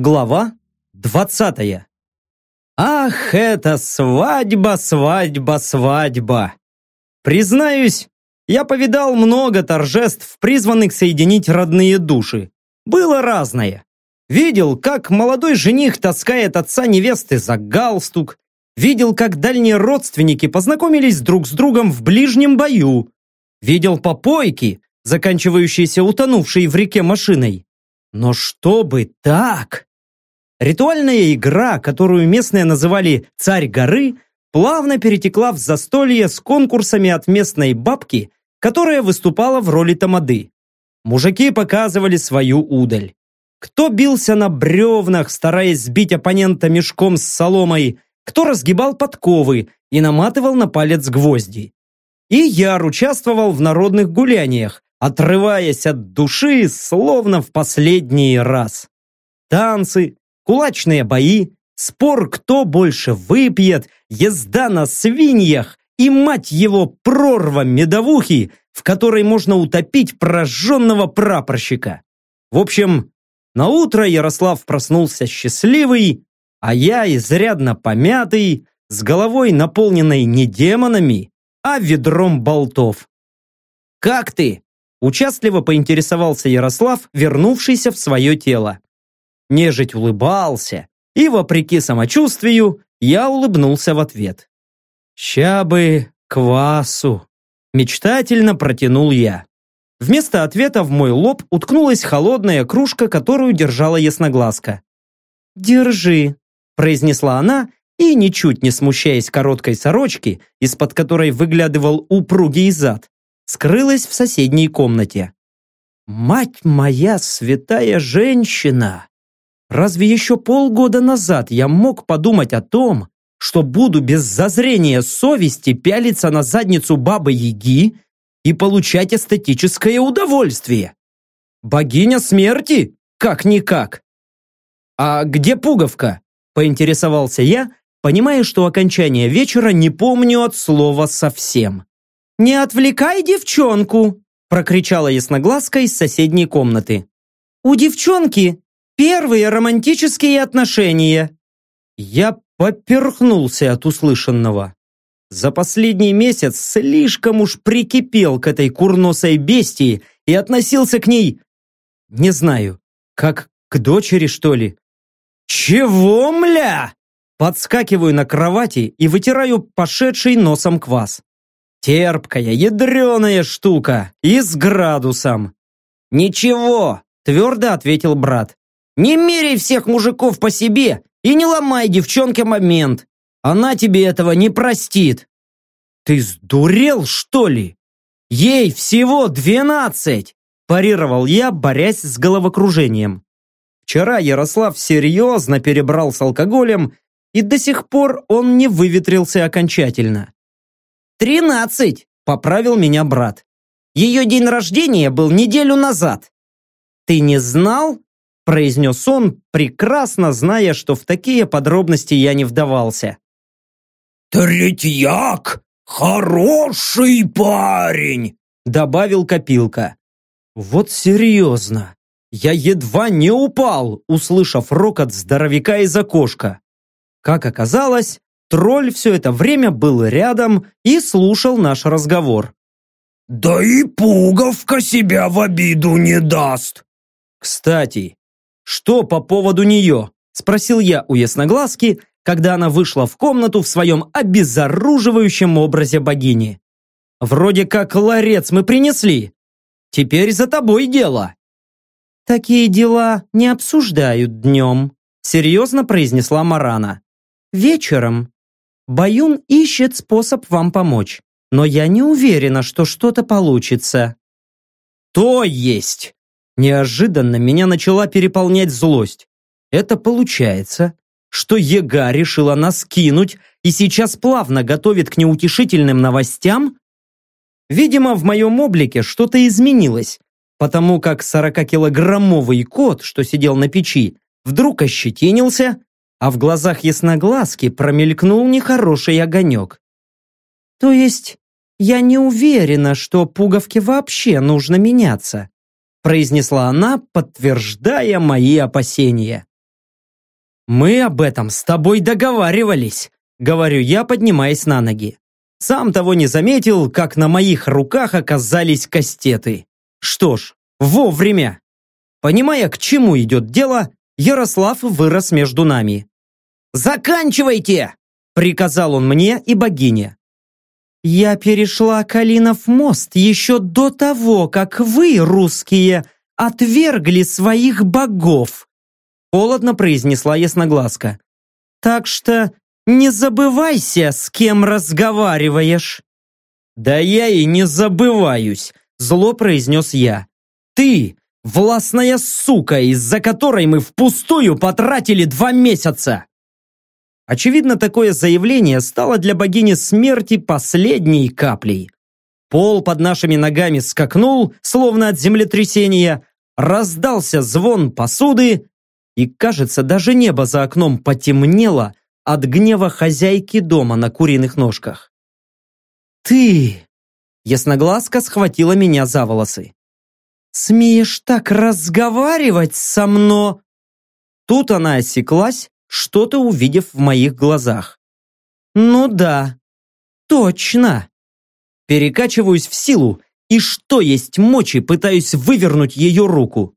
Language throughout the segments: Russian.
Глава 20. Ах, это свадьба, свадьба, свадьба. Признаюсь, я повидал много торжеств, призванных соединить родные души. Было разное. Видел, как молодой жених таскает отца невесты за галстук. Видел, как дальние родственники познакомились друг с другом в ближнем бою. Видел попойки, заканчивающиеся утонувшей в реке машиной. Но чтобы так... Ритуальная игра, которую местные называли «Царь горы», плавно перетекла в застолье с конкурсами от местной бабки, которая выступала в роли тамады. Мужики показывали свою удаль. Кто бился на бревнах, стараясь сбить оппонента мешком с соломой, кто разгибал подковы и наматывал на палец гвозди. И Яр участвовал в народных гуляниях, отрываясь от души, словно в последний раз. Танцы, кулачные бои, спор, кто больше выпьет, езда на свиньях и, мать его, прорва медовухи, в которой можно утопить прожженного прапорщика. В общем, на утро Ярослав проснулся счастливый, а я изрядно помятый, с головой наполненной не демонами, а ведром болтов. «Как ты?» – участливо поинтересовался Ярослав, вернувшийся в свое тело. Нежить улыбался, и, вопреки самочувствию, я улыбнулся в ответ. «Ща бы квасу!» – мечтательно протянул я. Вместо ответа в мой лоб уткнулась холодная кружка, которую держала ясноглазка. «Держи», – произнесла она, и, ничуть не смущаясь короткой сорочки, из-под которой выглядывал упругий зад, скрылась в соседней комнате. «Мать моя святая женщина!» Разве еще полгода назад я мог подумать о том, что буду без зазрения совести пялиться на задницу бабы-яги и получать эстетическое удовольствие? Богиня смерти? Как-никак. «А где пуговка?» – поинтересовался я, понимая, что окончание вечера не помню от слова совсем. «Не отвлекай девчонку!» – прокричала ясноглазка из соседней комнаты. «У девчонки Первые романтические отношения. Я поперхнулся от услышанного. За последний месяц слишком уж прикипел к этой курносой бестии и относился к ней, не знаю, как к дочери, что ли. «Чего, мля?» Подскакиваю на кровати и вытираю пошедший носом квас. Терпкая, ядреная штука и с градусом. «Ничего», твердо ответил брат. Не меряй всех мужиков по себе и не ломай девчонке момент. Она тебе этого не простит. Ты сдурел, что ли? Ей всего двенадцать, парировал я, борясь с головокружением. Вчера Ярослав серьезно перебрал с алкоголем, и до сих пор он не выветрился окончательно. «Тринадцать!» – поправил меня брат. «Ее день рождения был неделю назад». «Ты не знал?» Произнес он, прекрасно зная, что в такие подробности я не вдавался. «Третьяк – хороший парень!» – добавил Копилка. «Вот серьезно, я едва не упал, услышав рокот здоровяка из окошка. Как оказалось, тролль все это время был рядом и слушал наш разговор. «Да и пуговка себя в обиду не даст!» «Кстати, «Что по поводу нее?» – спросил я у ясноглазки, когда она вышла в комнату в своем обезоруживающем образе богини. «Вроде как ларец мы принесли. Теперь за тобой дело». «Такие дела не обсуждают днем», – серьезно произнесла Марана. «Вечером. Баюн ищет способ вам помочь, но я не уверена, что что-то получится». «То есть!» Неожиданно меня начала переполнять злость. Это получается, что Ега решила нас кинуть и сейчас плавно готовит к неутешительным новостям? Видимо, в моем облике что-то изменилось, потому как 40-килограммовый кот, что сидел на печи, вдруг ощетинился, а в глазах ясноглазки промелькнул нехороший огонек. То есть, я не уверена, что пуговке вообще нужно меняться произнесла она, подтверждая мои опасения. Мы об этом с тобой договаривались, говорю я, поднимаясь на ноги. Сам того не заметил, как на моих руках оказались кастеты. Что ж, вовремя. Понимая, к чему идет дело, Ярослав вырос между нами. «Заканчивайте!» – приказал он мне и богине. «Я перешла Калинов мост еще до того, как вы, русские, отвергли своих богов», – холодно произнесла ясноглазка. «Так что не забывайся, с кем разговариваешь». «Да я и не забываюсь», – зло произнес я. «Ты властная сука, из-за которой мы впустую потратили два месяца!» Очевидно, такое заявление стало для богини смерти последней каплей. Пол под нашими ногами скакнул, словно от землетрясения, раздался звон посуды, и, кажется, даже небо за окном потемнело от гнева хозяйки дома на куриных ножках. «Ты!» Ясноглазка схватила меня за волосы. «Смеешь так разговаривать со мной?» Тут она осеклась, что-то увидев в моих глазах. «Ну да, точно!» Перекачиваюсь в силу и что есть мочи пытаюсь вывернуть ее руку.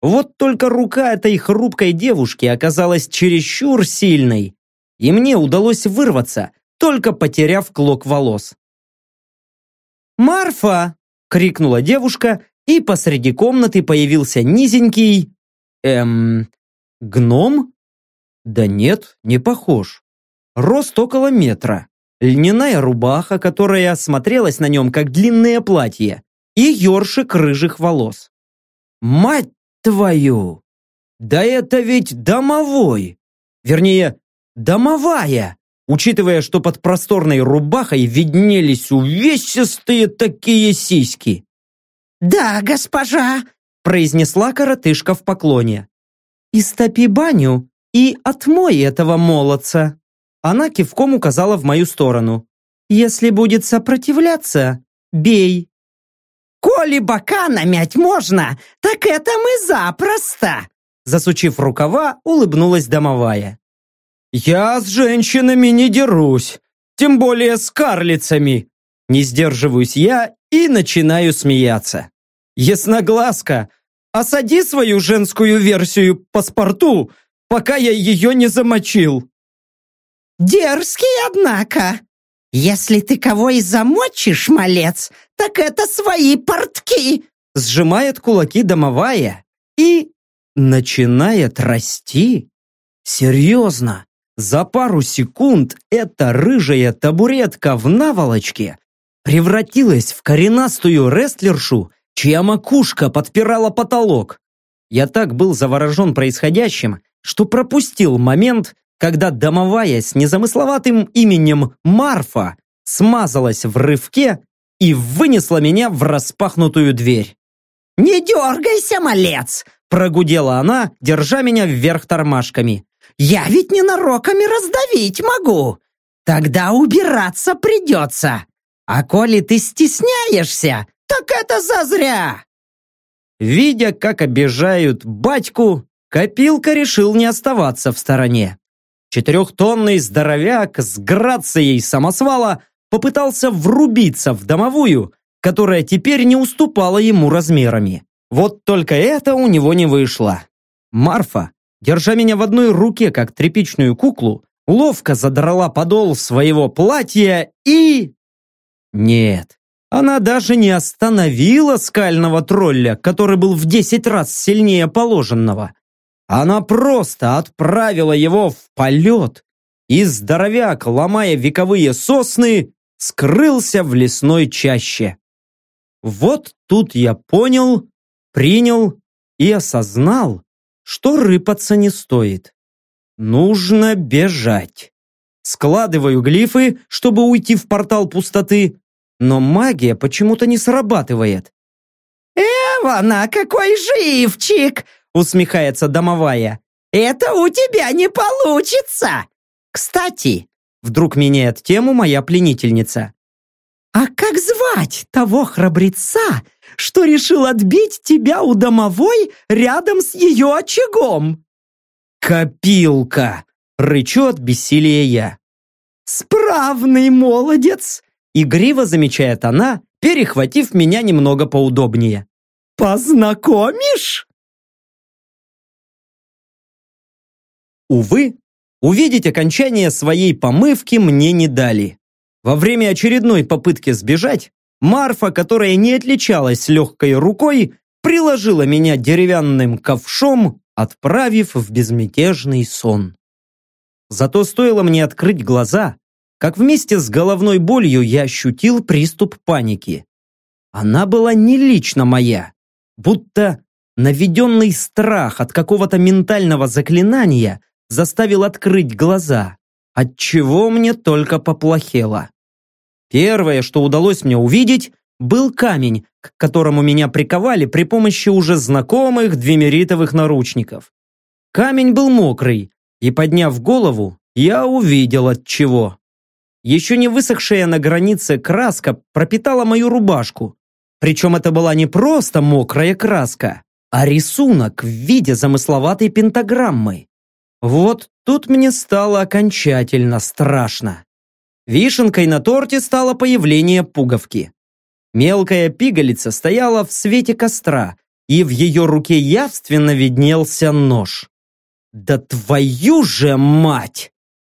Вот только рука этой хрупкой девушки оказалась чересчур сильной, и мне удалось вырваться, только потеряв клок волос. «Марфа!» — крикнула девушка, и посреди комнаты появился низенький... Эм... Гном? Да нет, не похож. Рост около метра. Льняная рубаха, которая смотрелась на нем как длинное платье, и ёршик рыжих волос. Мать твою! Да это ведь домовой! Вернее, домовая! Учитывая, что под просторной рубахой виднелись увесистые такие сиськи. «Да, госпожа!» произнесла коротышка в поклоне. «Истопи баню и отмой этого молодца!» Она кивком указала в мою сторону. «Если будет сопротивляться, бей!» «Коли бока намять можно, так это мы запросто!» Засучив рукава, улыбнулась домовая. «Я с женщинами не дерусь, тем более с карлицами!» Не сдерживаюсь я и начинаю смеяться. «Ясноглазка, осади свою женскую версию паспорту, пока я ее не замочил!» «Дерзкий, однако! Если ты кого и замочишь, малец, так это свои портки!» Сжимает кулаки домовая и начинает расти. Серьезно, за пару секунд эта рыжая табуретка в наволочке превратилась в коренастую рестлершу, чья макушка подпирала потолок. Я так был заворожен происходящим, что пропустил момент, когда домовая с незамысловатым именем Марфа смазалась в рывке и вынесла меня в распахнутую дверь. «Не дергайся, малец!» прогудела она, держа меня вверх тормашками. «Я ведь ненароками раздавить могу! Тогда убираться придется! А коли ты стесняешься, так это зазря!» Видя, как обижают батьку, Копилка решил не оставаться в стороне. Четырехтонный здоровяк с грацией самосвала попытался врубиться в домовую, которая теперь не уступала ему размерами. Вот только это у него не вышло. Марфа, держа меня в одной руке, как тряпичную куклу, ловко задрала подол своего платья и... Нет, она даже не остановила скального тролля, который был в десять раз сильнее положенного. Она просто отправила его в полет, и здоровяк, ломая вековые сосны, скрылся в лесной чаще. Вот тут я понял, принял и осознал, что рыпаться не стоит. Нужно бежать. Складываю глифы, чтобы уйти в портал пустоты, но магия почему-то не срабатывает. «Эвана, какой живчик!» Усмехается домовая. «Это у тебя не получится!» «Кстати!» Вдруг меняет тему моя пленительница. «А как звать того храбреца, что решил отбить тебя у домовой рядом с ее очагом?» «Копилка!» — рычу от я. «Справный молодец!» — игриво замечает она, перехватив меня немного поудобнее. «Познакомишь?» Увы, увидеть окончание своей помывки мне не дали. Во время очередной попытки сбежать, Марфа, которая не отличалась легкой рукой, приложила меня деревянным ковшом, отправив в безмятежный сон. Зато стоило мне открыть глаза, как вместе с головной болью я ощутил приступ паники. Она была не лично моя, будто наведенный страх от какого-то ментального заклинания заставил открыть глаза, от чего мне только поплохело. Первое, что удалось мне увидеть, был камень, к которому меня приковали при помощи уже знакомых двемеритовых наручников. Камень был мокрый, и, подняв голову, я увидел от чего. Еще не высохшая на границе краска пропитала мою рубашку. Причем это была не просто мокрая краска, а рисунок в виде замысловатой пентаграммы. Вот тут мне стало окончательно страшно. Вишенкой на торте стало появление пуговки. Мелкая пигалица стояла в свете костра, и в ее руке явственно виднелся нож. «Да твою же мать!»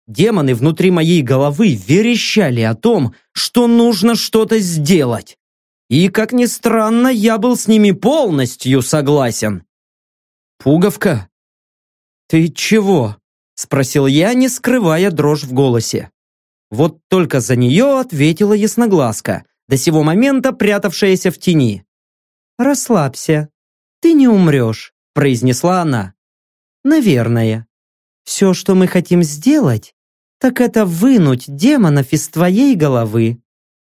Демоны внутри моей головы верещали о том, что нужно что-то сделать. И, как ни странно, я был с ними полностью согласен. «Пуговка? Ты чего?» – спросил я, не скрывая дрожь в голосе. Вот только за нее ответила ясноглазка, до сего момента прятавшаяся в тени. «Расслабься, ты не умрешь», – произнесла она. «Наверное. Все, что мы хотим сделать, так это вынуть демонов из твоей головы.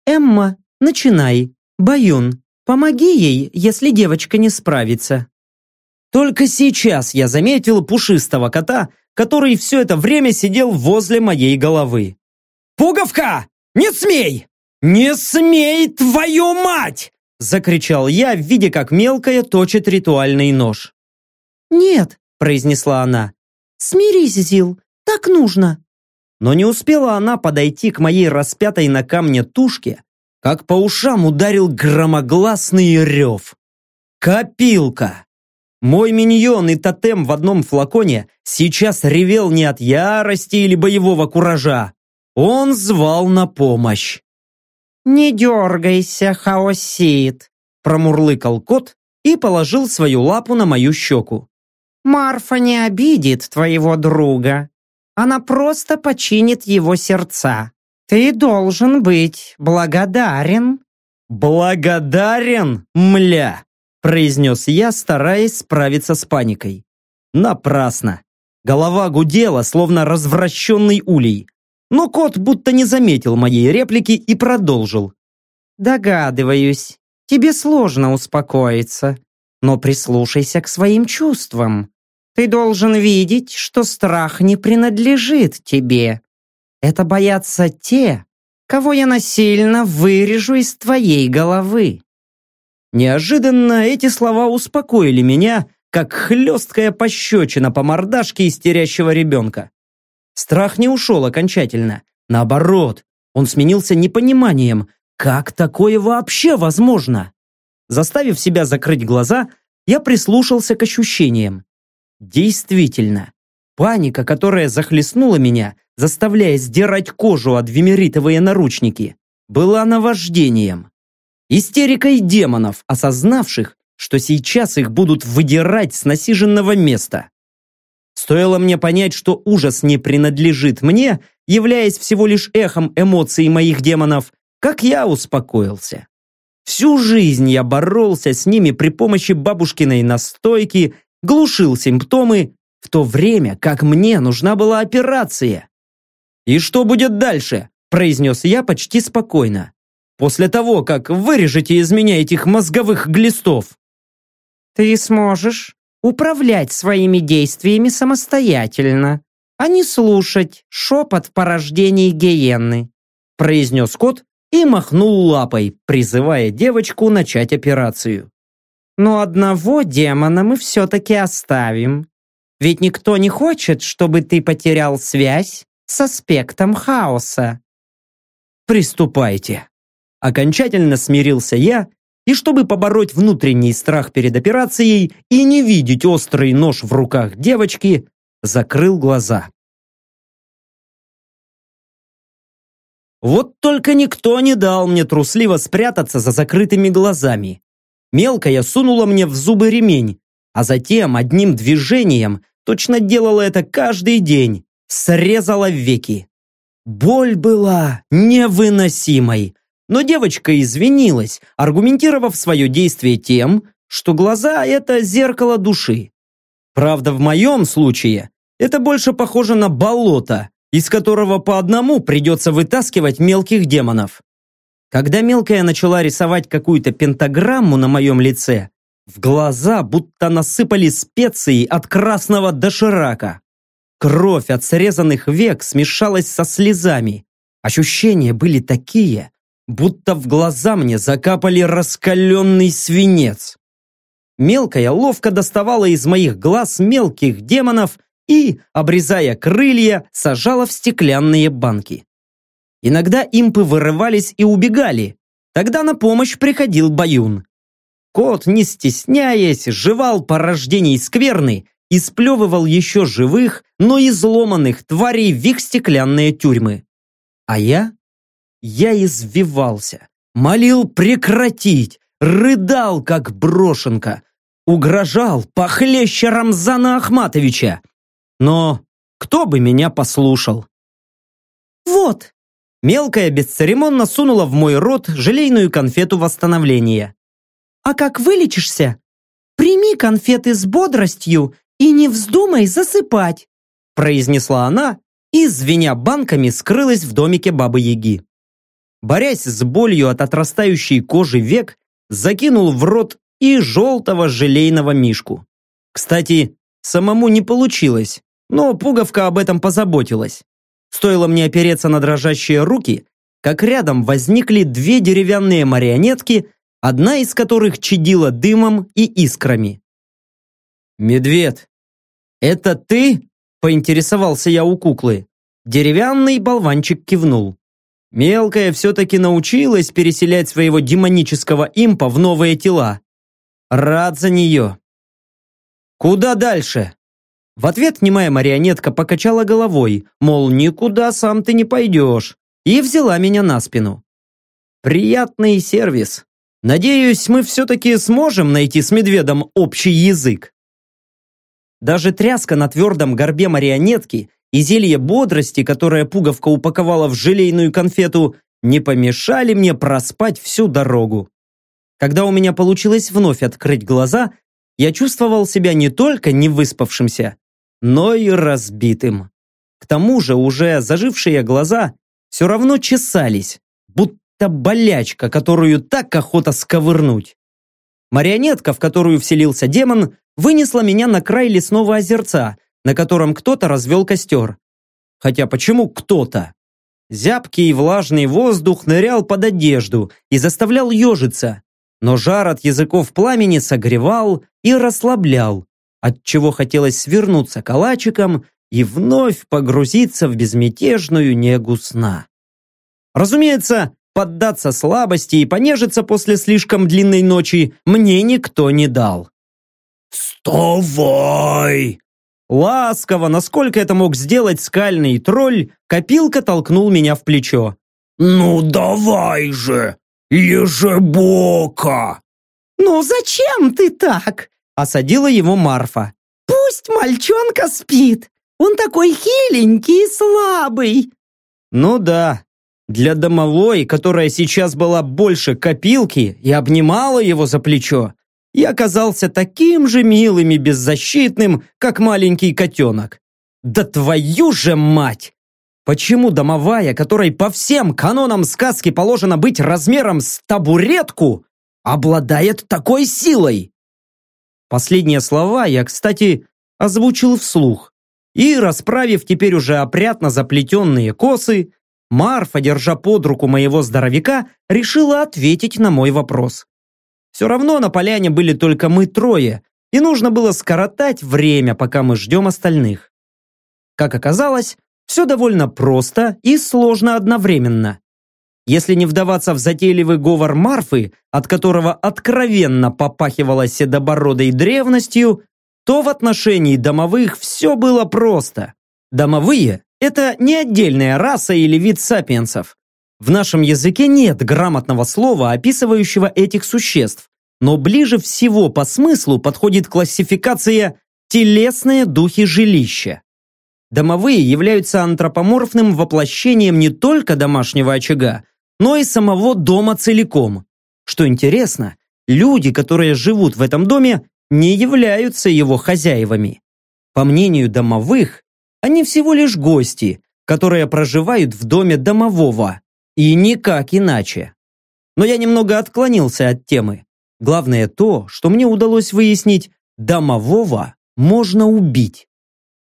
Эмма, начинай. Баюн, помоги ей, если девочка не справится». Только сейчас я заметил пушистого кота, который все это время сидел возле моей головы. «Пуговка! Не смей! Не смей, твою мать!» Закричал я, видя, как мелкая точит ритуальный нож. «Нет», — произнесла она. «Смирись, Зил, так нужно». Но не успела она подойти к моей распятой на камне тушке, как по ушам ударил громогласный рев. «Копилка!» Мой миньон и тотем в одном флаконе сейчас ревел не от ярости или боевого куража, он звал на помощь. «Не дергайся, хаосит!» промурлыкал кот и положил свою лапу на мою щеку. «Марфа не обидит твоего друга. Она просто починит его сердца. Ты должен быть благодарен». «Благодарен, мля!» Произнес я, стараясь справиться с паникой. Напрасно. Голова гудела, словно развращенный улей. Но кот будто не заметил моей реплики и продолжил. «Догадываюсь, тебе сложно успокоиться, но прислушайся к своим чувствам. Ты должен видеть, что страх не принадлежит тебе. Это боятся те, кого я насильно вырежу из твоей головы». Неожиданно эти слова успокоили меня, как хлесткая пощечина по мордашке истерящего ребенка. Страх не ушел окончательно. Наоборот, он сменился непониманием, как такое вообще возможно? Заставив себя закрыть глаза, я прислушался к ощущениям. Действительно, паника, которая захлестнула меня, заставляя сдирать кожу от двемеритовые наручники, была наваждением. Истерикой демонов, осознавших, что сейчас их будут выдирать с насиженного места. Стоило мне понять, что ужас не принадлежит мне, являясь всего лишь эхом эмоций моих демонов, как я успокоился. Всю жизнь я боролся с ними при помощи бабушкиной настойки, глушил симптомы, в то время как мне нужна была операция. «И что будет дальше?» – произнес я почти спокойно. «После того, как вырежете из меня этих мозговых глистов». «Ты сможешь управлять своими действиями самостоятельно, а не слушать шепот порождений гиенны», произнес кот и махнул лапой, призывая девочку начать операцию. «Но одного демона мы все-таки оставим. Ведь никто не хочет, чтобы ты потерял связь с аспектом хаоса. Приступайте. Окончательно смирился я, и чтобы побороть внутренний страх перед операцией и не видеть острый нож в руках девочки, закрыл глаза. Вот только никто не дал мне трусливо спрятаться за закрытыми глазами. Мелкая сунула мне в зубы ремень, а затем одним движением, точно делала это каждый день, срезала веки. Боль была невыносимой, но девочка извинилась, аргументировав свое действие тем, что глаза – это зеркало души. Правда, в моем случае это больше похоже на болото, из которого по одному придется вытаскивать мелких демонов. Когда мелкая начала рисовать какую-то пентаграмму на моем лице, в глаза будто насыпали специи от красного доширака. Кровь от срезанных век смешалась со слезами. Ощущения были такие, будто в глаза мне закапали раскаленный свинец. Мелкая ловко доставала из моих глаз мелких демонов и, обрезая крылья, сажала в стеклянные банки. Иногда импы вырывались и убегали. Тогда на помощь приходил Баюн. Кот, не стесняясь, жевал порождений скверны и сплевывал еще живых, но изломанных тварей в их стеклянные тюрьмы. А я? Я извивался, молил прекратить, рыдал, как брошенка, угрожал похлеще Рамзана Ахматовича, но кто бы меня послушал? Вот. Мелкая бесцеремонно сунула в мой рот желейную конфету восстановления. А как вылечишься? Прими конфеты с бодростью и не вздумай засыпать, произнесла она и, звеня банками, скрылась в домике Бабы-Яги. Борясь с болью от отрастающей кожи век, закинул в рот и желтого желейного мишку. Кстати, самому не получилось но пуговка об этом позаботилась. Стоило мне опереться на дрожащие руки, как рядом возникли две деревянные марионетки, одна из которых чадила дымом и искрами. «Медведь, это ты?» – поинтересовался я у куклы. Деревянный болванчик кивнул. Мелкая все-таки научилась переселять своего демонического импа в новые тела. Рад за нее. «Куда дальше?» В ответ немая марионетка покачала головой, мол, никуда сам ты не пойдешь, и взяла меня на спину. Приятный сервис. Надеюсь, мы все-таки сможем найти с медведом общий язык. Даже тряска на твердом горбе марионетки и зелье бодрости, которое пуговка упаковала в желейную конфету, не помешали мне проспать всю дорогу. Когда у меня получилось вновь открыть глаза, я чувствовал себя не только невыспавшимся, но и разбитым. К тому же уже зажившие глаза все равно чесались, будто болячка, которую так охота сковырнуть. Марионетка, в которую вселился демон, вынесла меня на край лесного озерца, на котором кто-то развел костер. Хотя почему кто-то? Зябкий и влажный воздух нырял под одежду и заставлял ежиться, но жар от языков пламени согревал и расслаблял, отчего хотелось свернуться калачиком и вновь погрузиться в безмятежную негу сна. Разумеется, поддаться слабости и понежиться после слишком длинной ночи мне никто не дал. «Вставай!» Ласково, насколько это мог сделать скальный тролль, копилка толкнул меня в плечо. «Ну давай же! Ежебока!» «Ну зачем ты так?» Осадила его Марфа. «Пусть мальчонка спит! Он такой хиленький и слабый!» Ну да, для домовой, которая сейчас была больше копилки и обнимала его за плечо, я оказался таким же милым и беззащитным, как маленький котенок. Да твою же мать! Почему домовая, которой по всем канонам сказки положено быть размером с табуретку, обладает такой силой? Последние слова я, кстати, озвучил вслух. И, расправив теперь уже опрятно заплетенные косы, Марфа, держа под руку моего здоровяка, решила ответить на мой вопрос. Все равно на поляне были только мы трое, и нужно было скоротать время, пока мы ждем остальных. Как оказалось, все довольно просто и сложно одновременно. Если не вдаваться в затейливый говор Марфы, от которого откровенно попахивало седобородой древностью, то в отношении домовых все было просто. Домовые – это не отдельная раса или вид сапиенсов. В нашем языке нет грамотного слова, описывающего этих существ, но ближе всего по смыслу подходит классификация «телесные духи жилища». Домовые являются антропоморфным воплощением не только домашнего очага, но и самого дома целиком. Что интересно, люди, которые живут в этом доме, не являются его хозяевами. По мнению домовых, они всего лишь гости, которые проживают в доме домового, и никак иначе. Но я немного отклонился от темы. Главное то, что мне удалось выяснить, домового можно убить.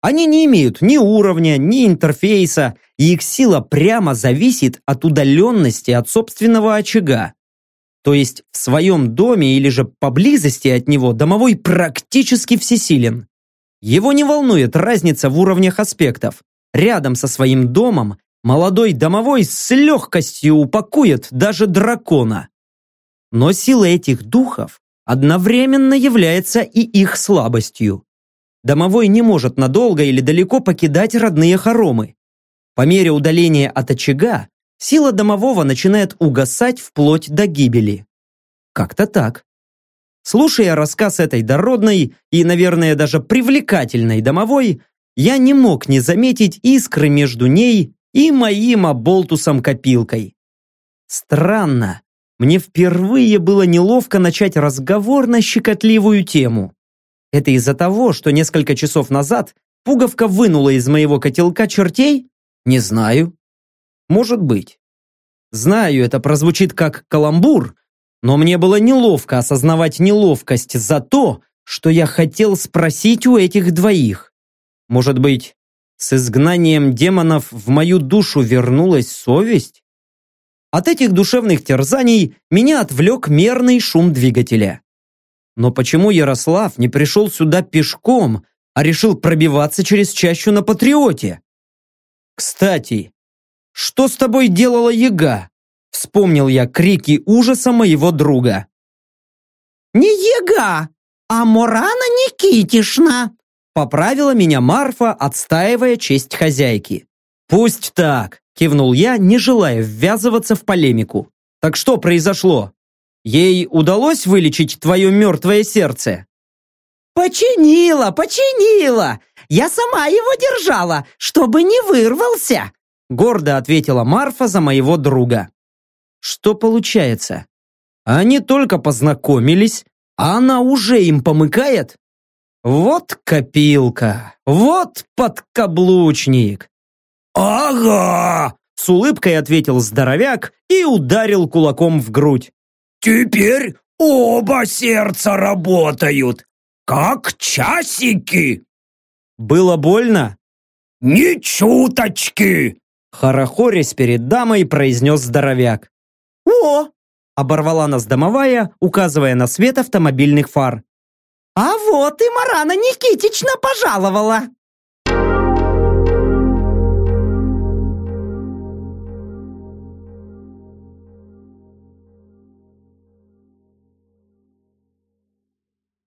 Они не имеют ни уровня, ни интерфейса, и их сила прямо зависит от удаленности от собственного очага. То есть в своем доме или же поблизости от него домовой практически всесилен. Его не волнует разница в уровнях аспектов. Рядом со своим домом молодой домовой с легкостью упакует даже дракона. Но сила этих духов одновременно является и их слабостью. Домовой не может надолго или далеко покидать родные хоромы. По мере удаления от очага, сила домового начинает угасать вплоть до гибели. Как-то так. Слушая рассказ этой дородной и, наверное, даже привлекательной домовой, я не мог не заметить искры между ней и моим оболтусом-копилкой. Странно, мне впервые было неловко начать разговор на щекотливую тему. Это из-за того, что несколько часов назад пуговка вынула из моего котелка чертей? Не знаю. Может быть. Знаю, это прозвучит как каламбур, но мне было неловко осознавать неловкость за то, что я хотел спросить у этих двоих. Может быть, с изгнанием демонов в мою душу вернулась совесть? От этих душевных терзаний меня отвлек мерный шум двигателя. Но почему Ярослав не пришел сюда пешком, а решил пробиваться через чащу на Патриоте? Кстати, что с тобой делала яга? Вспомнил я крики ужаса моего друга. «Не яга, а Морана Никитишна!» Поправила меня Марфа, отстаивая честь хозяйки. «Пусть так», – кивнул я, не желая ввязываться в полемику. «Так что произошло? Ей удалось вылечить твое мертвое сердце?» «Починила, починила! Я сама его держала, чтобы не вырвался!» Гордо ответила Марфа за моего друга. Что получается? Они только познакомились, а она уже им помыкает? Вот копилка, вот подкаблучник. «Ага!» – с улыбкой ответил здоровяк и ударил кулаком в грудь. «Теперь оба сердца работают, как часики!» «Было больно?» «Ни чуточки!» Хорохорясь перед дамой, произнес здоровяк. «О!» – оборвала нас домовая, указывая на свет автомобильных фар. «А вот и Марана Никитична пожаловала!»